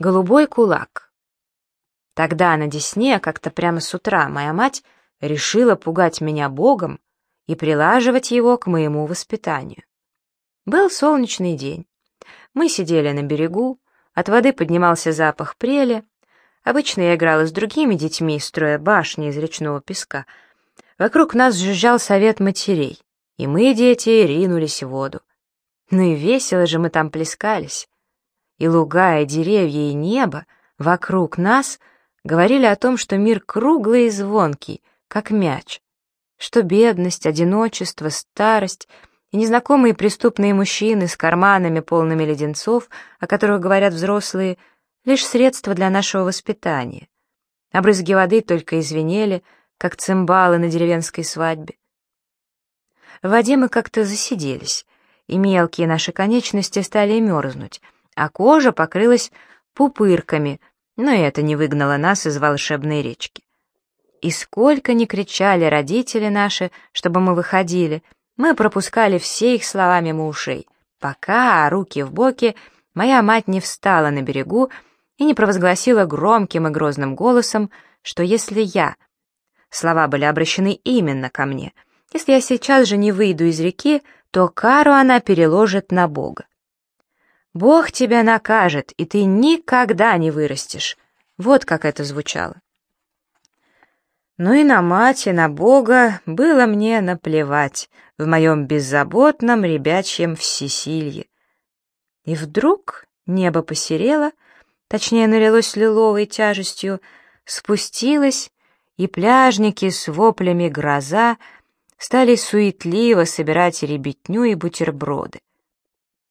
Голубой кулак. Тогда на Десне, как-то прямо с утра, моя мать решила пугать меня Богом и прилаживать его к моему воспитанию. Был солнечный день. Мы сидели на берегу, от воды поднимался запах прели. Обычно я играла с другими детьми, строя башни из речного песка. Вокруг нас жужжал совет матерей, и мы, дети, ринулись в воду. Ну и весело же мы там плескались. И луга, и деревья, и небо вокруг нас говорили о том, что мир круглый и звонкий, как мяч, что бедность, одиночество, старость и незнакомые преступные мужчины с карманами, полными леденцов, о которых говорят взрослые, лишь средства для нашего воспитания. Обрызги воды только извинели, как цимбалы на деревенской свадьбе. В воде мы как-то засиделись, и мелкие наши конечности стали мерзнуть, а кожа покрылась пупырками, но это не выгнало нас из волшебной речки. И сколько ни кричали родители наши, чтобы мы выходили, мы пропускали все их слова мимо ушей, пока, руки в боки, моя мать не встала на берегу и не провозгласила громким и грозным голосом, что если я... Слова были обращены именно ко мне. Если я сейчас же не выйду из реки, то кару она переложит на Бога. «Бог тебя накажет, и ты никогда не вырастешь». Вот как это звучало. Ну и на мать, и на Бога было мне наплевать в моем беззаботном ребячьем всесилье. И вдруг небо посерело, точнее налилось лиловой тяжестью, спустилось, и пляжники с воплями гроза стали суетливо собирать ребятню и бутерброды.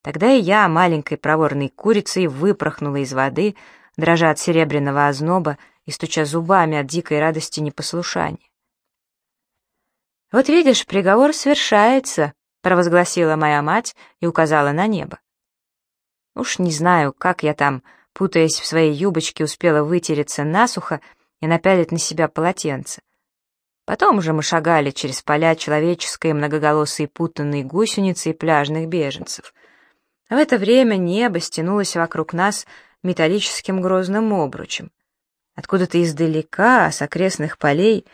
Тогда и я, маленькой проворной курицей, выпорхнула из воды, дрожа от серебряного озноба и стуча зубами от дикой радости непослушания. «Вот видишь, приговор свершается», — провозгласила моя мать и указала на небо. Уж не знаю, как я там, путаясь в своей юбочке, успела вытереться насухо и напялить на себя полотенце. Потом уже мы шагали через поля человеческой многоголосой путанной гусеницы и пляжных беженцев. А в это время небо стянулось вокруг нас металлическим грозным обручем. Откуда-то издалека, с окрестных полей,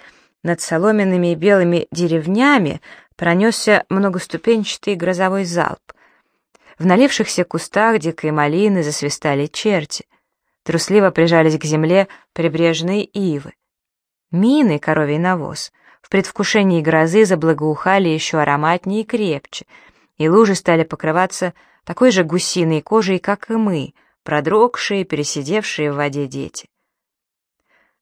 над соломенными и белыми деревнями пронесся многоступенчатый грозовой залп. В налившихся кустах дикой малины засвистали черти. Трусливо прижались к земле прибрежные ивы. Мины, коровий навоз, в предвкушении грозы заблагоухали еще ароматнее и крепче, и лужи стали покрываться такой же гусиной кожей, как и мы, продрогшие, пересидевшие в воде дети.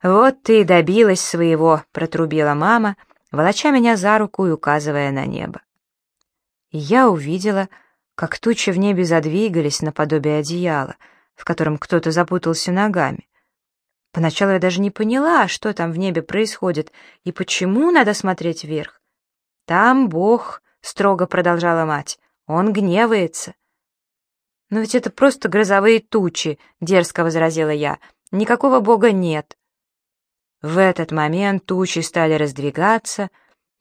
«Вот ты и добилась своего», — протрубила мама, волоча меня за руку и указывая на небо. Я увидела, как тучи в небе задвигались наподобие одеяла, в котором кто-то запутался ногами. Поначалу я даже не поняла, что там в небе происходит и почему надо смотреть вверх. «Там Бог», — строго продолжала мать, — «он гневается». «Но ведь это просто грозовые тучи», — дерзко возразила я. «Никакого Бога нет». В этот момент тучи стали раздвигаться,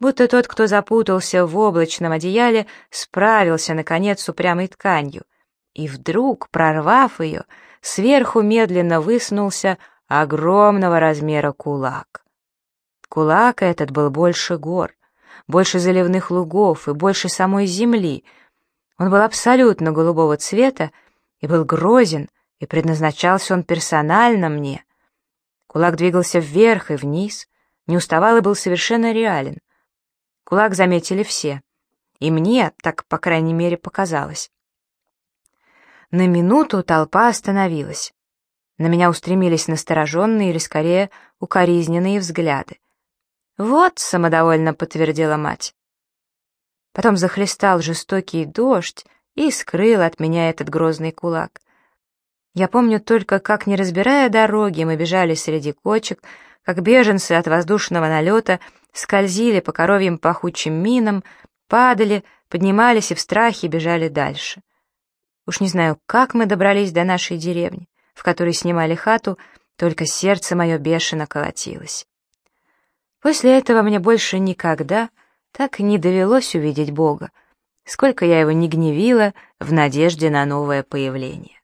будто тот, кто запутался в облачном одеяле, справился, наконец, с упрямой тканью. И вдруг, прорвав ее, сверху медленно высунулся огромного размера кулак. Кулак этот был больше гор, больше заливных лугов и больше самой земли. Он был абсолютно голубого цвета и был грозен, и предназначался он персонально мне. Кулак двигался вверх и вниз, не уставал и был совершенно реален. Кулак заметили все, и мне так, по крайней мере, показалось. На минуту толпа остановилась. На меня устремились настороженные или, скорее, укоризненные взгляды. «Вот», — самодовольно подтвердила мать. Потом захлестал жестокий дождь и скрыл от меня этот грозный кулак. Я помню только, как, не разбирая дороги, мы бежали среди кочек, как беженцы от воздушного налета скользили по коровьим пахучим минам, падали, поднимались и в страхе бежали дальше. Уж не знаю, как мы добрались до нашей деревни в которой снимали хату, только сердце мое бешено колотилось. После этого мне больше никогда так не довелось увидеть Бога, сколько я его не гневила в надежде на новое появление.